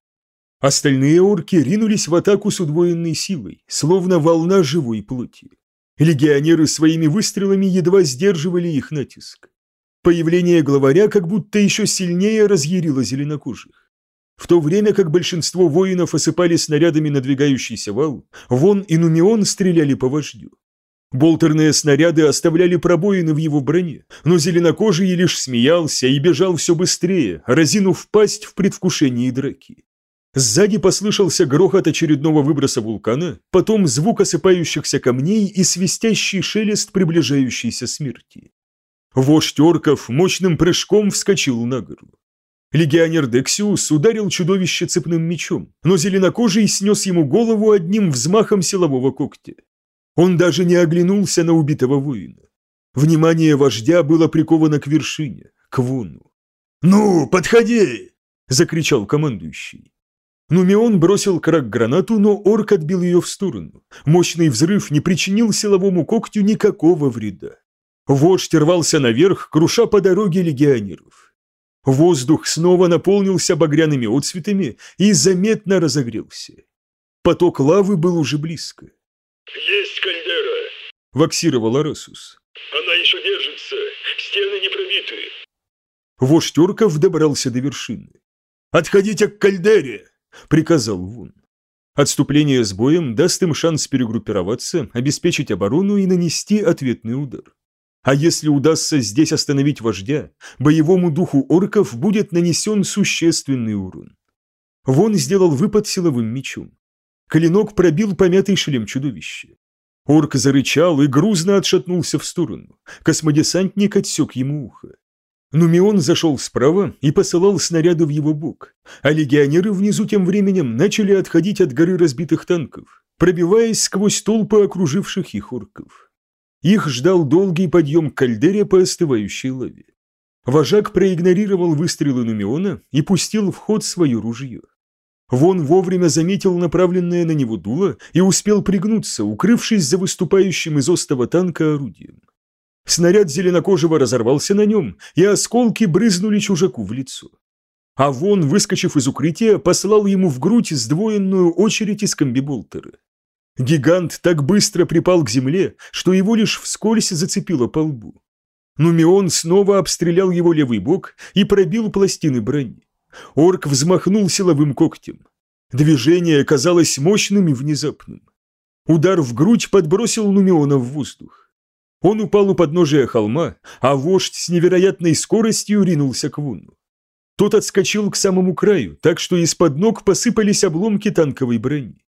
Остальные орки ринулись в атаку с удвоенной силой, словно волна живой плоти. Легионеры своими выстрелами едва сдерживали их натиск. Появление главаря как будто еще сильнее разъярило зеленокожих. В то время как большинство воинов осыпали снарядами надвигающийся вал, Вон и Нумион стреляли по вождю. Болтерные снаряды оставляли пробоины в его броне, но зеленокожий лишь смеялся и бежал все быстрее, разинув пасть в предвкушении драки. Сзади послышался грохот очередного выброса вулкана, потом звук осыпающихся камней и свистящий шелест приближающейся смерти. Вождь орков мощным прыжком вскочил на гору. Легионер Дексиус ударил чудовище цепным мечом, но зеленокожий снес ему голову одним взмахом силового когтя. Он даже не оглянулся на убитого воина. Внимание вождя было приковано к вершине, к вону. «Ну, подходи!» – закричал командующий. Нумион бросил крак гранату, но орк отбил ее в сторону. Мощный взрыв не причинил силовому когтю никакого вреда. Вождь рвался наверх, круша по дороге легионеров. Воздух снова наполнился багряными отцветами и заметно разогрелся. Поток лавы был уже близко. Есть кальдера. Ваксировал Арасус. Она еще держится. Стены не пробиты. Вождь орков добрался до вершины. «Отходите к кальдере!» – приказал Вун. Отступление с боем даст им шанс перегруппироваться, обеспечить оборону и нанести ответный удар. А если удастся здесь остановить вождя, боевому духу орков будет нанесен существенный урон. Вон сделал выпад силовым мечом. Клинок пробил помятый шлем чудовища. Орк зарычал и грузно отшатнулся в сторону. Космодесантник отсек ему ухо. Нумион зашел справа и посылал снаряды в его бок, а легионеры внизу тем временем начали отходить от горы разбитых танков, пробиваясь сквозь толпы окруживших их орков. Их ждал долгий подъем к кальдере по остывающей лаве. Вожак проигнорировал выстрелы Нумиона и пустил в ход свое ружье. Вон вовремя заметил направленное на него дуло и успел пригнуться, укрывшись за выступающим из остова танка орудием. Снаряд зеленокожего разорвался на нем, и осколки брызнули чужаку в лицо. А вон, выскочив из укрытия, послал ему в грудь сдвоенную очередь из комбиболтера. Гигант так быстро припал к земле, что его лишь вскользь зацепило по лбу. Нумион снова обстрелял его левый бок и пробил пластины брони. Орк взмахнул силовым когтем. Движение казалось мощным и внезапным. Удар в грудь подбросил Нумиона в воздух. Он упал у подножия холма, а вождь с невероятной скоростью ринулся к Вуну. Тот отскочил к самому краю, так что из-под ног посыпались обломки танковой брони.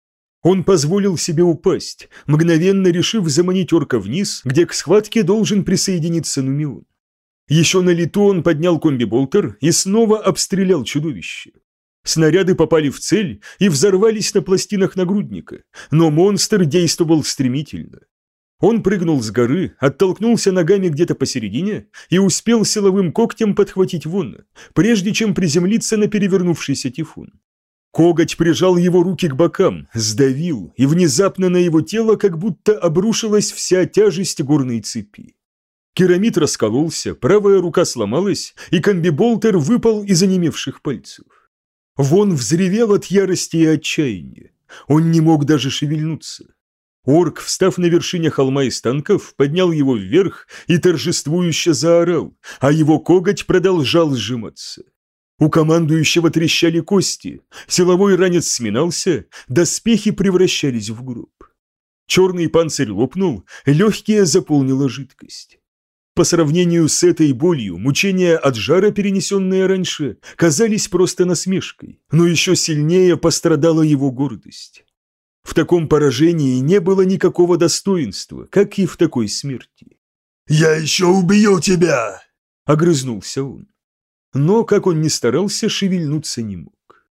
Он позволил себе упасть, мгновенно решив заманить орка вниз, где к схватке должен присоединиться Нумион. Еще на лету он поднял комби-болтер и снова обстрелял чудовище. Снаряды попали в цель и взорвались на пластинах нагрудника, но монстр действовал стремительно. Он прыгнул с горы, оттолкнулся ногами где-то посередине и успел силовым когтем подхватить Вонна, прежде чем приземлиться на перевернувшийся тифун. Коготь прижал его руки к бокам, сдавил, и внезапно на его тело как будто обрушилась вся тяжесть горной цепи. Керамид раскололся, правая рука сломалась, и комбиболтер выпал из онемевших пальцев. Вон взревел от ярости и отчаяния. Он не мог даже шевельнуться. Орк, встав на вершине холма из танков, поднял его вверх и торжествующе заорал, а его коготь продолжал сжиматься. У командующего трещали кости, силовой ранец сминался, доспехи превращались в гроб. Черный панцирь лопнул, легкие заполнила жидкость. По сравнению с этой болью, мучения от жара, перенесенные раньше, казались просто насмешкой, но еще сильнее пострадала его гордость. В таком поражении не было никакого достоинства, как и в такой смерти. «Я еще убью тебя!» – огрызнулся он. Но, как он ни старался, шевельнуться не мог.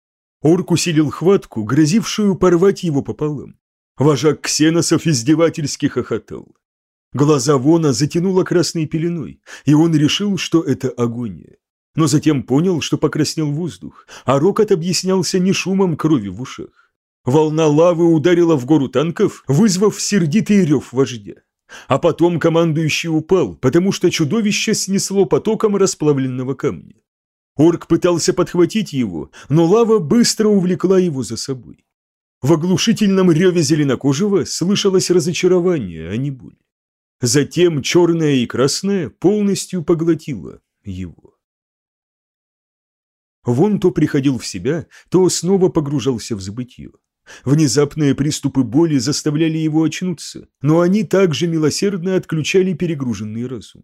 Орк усилил хватку, грозившую порвать его пополам. Вожак ксеносов издевательски хохотал. Глаза Вона затянуло красной пеленой, и он решил, что это агония. Но затем понял, что покраснел воздух, а рокот объяснялся не шумом крови в ушах. Волна лавы ударила в гору танков, вызвав сердитый рев вождя. А потом командующий упал, потому что чудовище снесло потоком расплавленного камня. Орк пытался подхватить его, но лава быстро увлекла его за собой. В оглушительном реве зеленокожего слышалось разочарование, а не боль. Затем черное и красное полностью поглотило его. Вон то приходил в себя, то снова погружался в забытье. Внезапные приступы боли заставляли его очнуться, но они также милосердно отключали перегруженный разум.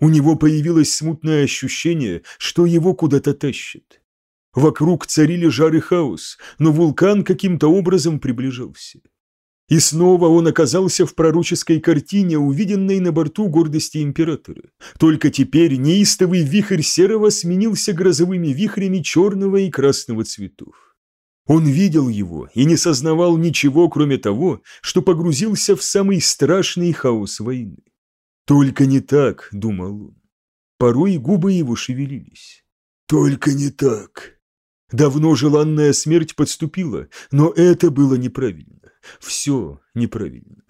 У него появилось смутное ощущение, что его куда-то тащат. Вокруг царили жар и хаос, но вулкан каким-то образом приближался. И снова он оказался в пророческой картине, увиденной на борту гордости императора. Только теперь неистовый вихрь серого сменился грозовыми вихрями черного и красного цветов. Он видел его и не сознавал ничего, кроме того, что погрузился в самый страшный хаос войны. «Только не так», — думал он. Порой губы его шевелились. «Только не так». Давно желанная смерть подступила, но это было неправильно. Все неправильно.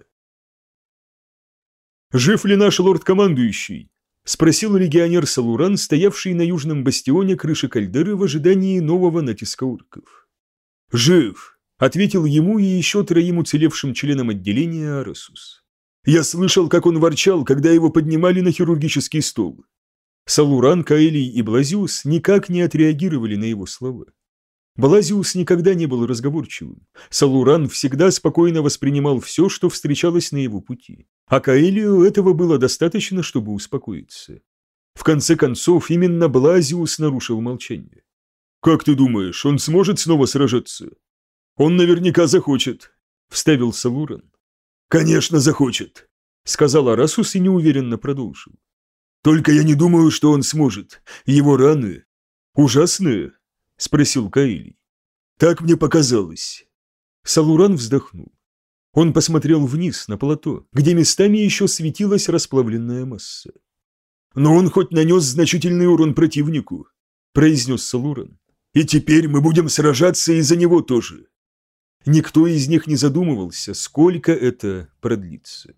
«Жив ли наш лорд-командующий?» – спросил легионер Салуран, стоявший на южном бастионе крыши кальдеры в ожидании нового натиска урков. «Жив!» – ответил ему и еще троим уцелевшим членам отделения Арасус. «Я слышал, как он ворчал, когда его поднимали на хирургический стол». Салуран, Каэлий и Блазиус никак не отреагировали на его слова. Балазиус никогда не был разговорчивым. Салуран всегда спокойно воспринимал все, что встречалось на его пути. А Каэлию этого было достаточно, чтобы успокоиться. В конце концов, именно Блазиус нарушил молчание. «Как ты думаешь, он сможет снова сражаться?» «Он наверняка захочет», — вставил Салуран. «Конечно захочет», — сказал Арасус и неуверенно продолжил. «Только я не думаю, что он сможет. Его раны ужасные, – спросил Каилий. «Так мне показалось». Салуран вздохнул. Он посмотрел вниз, на плато, где местами еще светилась расплавленная масса. «Но он хоть нанес значительный урон противнику», – произнес Салуран. «И теперь мы будем сражаться из-за него тоже». Никто из них не задумывался, сколько это продлится.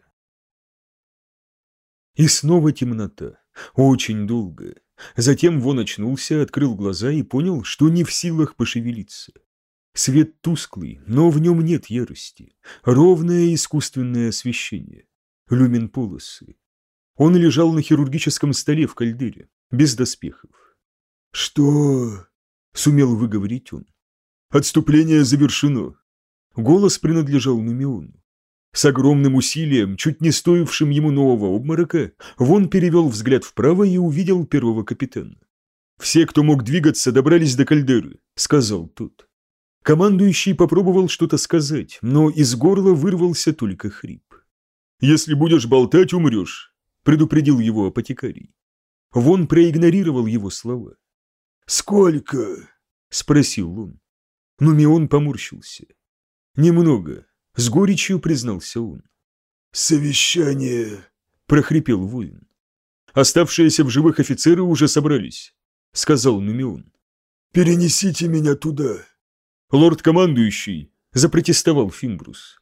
И снова темнота, очень долгая. Затем Вон очнулся, открыл глаза и понял, что не в силах пошевелиться. Свет тусклый, но в нем нет ярости. Ровное искусственное освещение. Люмен полосы. Он лежал на хирургическом столе в кальдере, без доспехов. «Что?» — сумел выговорить он. «Отступление завершено». Голос принадлежал Нумиону. С огромным усилием, чуть не стоившим ему нового обморока, Вон перевел взгляд вправо и увидел первого капитана. «Все, кто мог двигаться, добрались до кальдеры», — сказал тот. Командующий попробовал что-то сказать, но из горла вырвался только хрип. «Если будешь болтать, умрешь», — предупредил его апотекарий. Вон проигнорировал его слова. «Сколько?» — спросил он. Нумион поморщился. «Немного», с горечью признался он. «Совещание!» – прохрипел воин. «Оставшиеся в живых офицеры уже собрались», – сказал Нумион. «Перенесите меня туда!» «Лорд-командующий!» – запротестовал Фимбрус.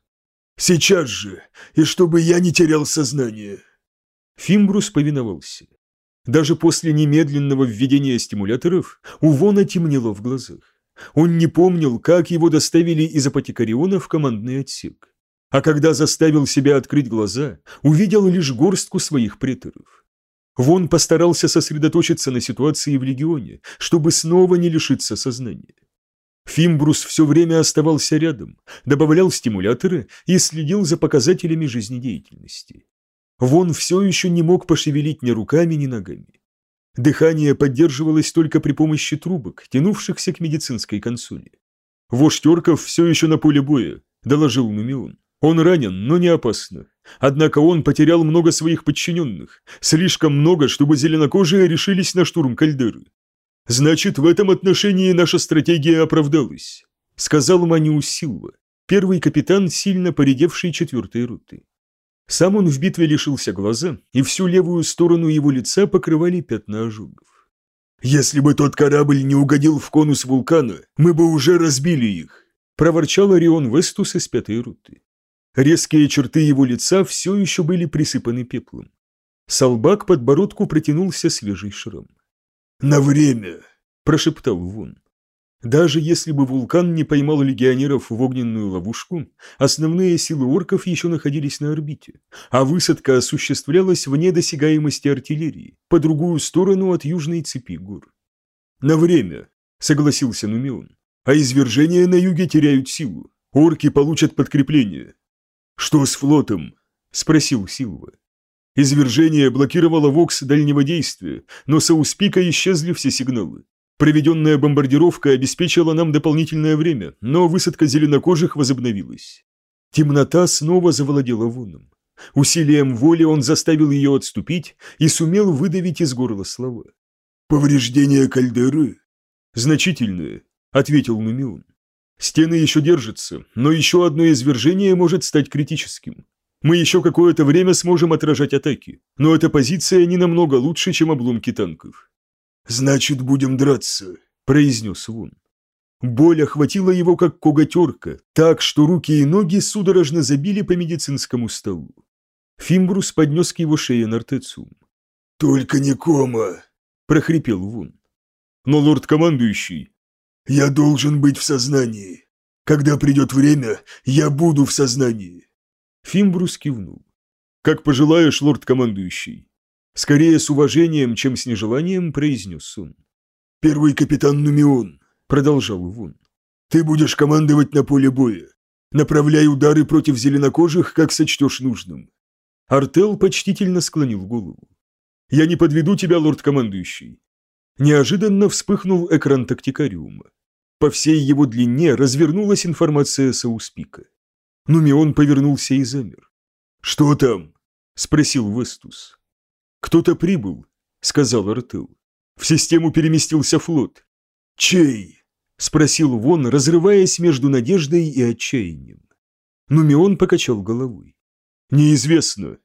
«Сейчас же! И чтобы я не терял сознание!» Фимбрус повиновался. Даже после немедленного введения стимуляторов у Вона темнело в глазах. Он не помнил, как его доставили из апотекариона в командный отсек. А когда заставил себя открыть глаза, увидел лишь горстку своих преторов. Вон постарался сосредоточиться на ситуации в легионе, чтобы снова не лишиться сознания. Фимбрус все время оставался рядом, добавлял стимуляторы и следил за показателями жизнедеятельности. Вон все еще не мог пошевелить ни руками, ни ногами. Дыхание поддерживалось только при помощи трубок, тянувшихся к медицинской консоли. «Вождь орков все еще на поле боя», – доложил Нумион. «Он ранен, но не опасно. Однако он потерял много своих подчиненных, слишком много, чтобы зеленокожие решились на штурм кальдеры. Значит, в этом отношении наша стратегия оправдалась», – сказал Маниус Силва, первый капитан, сильно поредевший четвертой роты. Сам он в битве лишился глаза, и всю левую сторону его лица покрывали пятна ожогов. «Если бы тот корабль не угодил в конус вулкана, мы бы уже разбили их», – проворчал Орион Вестус из пятой роты. Резкие черты его лица все еще были присыпаны пеплом. Солбак подбородку протянулся свежий шрам. «На время!» – прошептал Вон. Даже если бы вулкан не поймал легионеров в огненную ловушку, основные силы орков еще находились на орбите, а высадка осуществлялась вне досягаемости артиллерии, по другую сторону от южной цепи гор. «На время», — согласился Нумион, — «а извержения на юге теряют силу, орки получат подкрепление». «Что с флотом?» — спросил Силва. Извержение блокировало ВОКС дальнего действия, но с ауспика исчезли все сигналы. Проведенная бомбардировка обеспечила нам дополнительное время, но высадка зеленокожих возобновилась. Темнота снова завладела Вуном. Усилием воли он заставил ее отступить и сумел выдавить из горла слова. Повреждение кальдеры? «Значительное», — ответил Нумион. «Стены еще держатся, но еще одно извержение может стать критическим. Мы еще какое-то время сможем отражать атаки, но эта позиция не намного лучше, чем обломки танков». Значит, будем драться, произнес Вун. Боль охватила его как коготерка, так что руки и ноги судорожно забили по медицинскому столу. Фимбрус поднес к его шее нартецум. «Только не кома!» – прохрипел Вун. «Но лорд-командующий...» «Я должен быть в сознании. Когда придет время, я буду в сознании». Фимбрус кивнул. «Как пожелаешь, лорд-командующий». Скорее с уважением, чем с нежеланием, произнес он. «Первый капитан Нумеон», — продолжал Вулкан. «Ты будешь командовать на поле боя. Направляй удары против зеленокожих, как сочтешь нужным». Артел почтительно склонил голову. «Я не подведу тебя, лорд-командующий». Неожиданно вспыхнул экран тактикариума. По всей его длине развернулась информация с ауспика. Нумеон повернулся и замер. «Что там?» – спросил Вестус. «Кто-то прибыл», — сказал Артел. «В систему переместился флот». «Чей?» — спросил Вон, разрываясь между надеждой и отчаянием. Нумион покачал головой. «Неизвестно.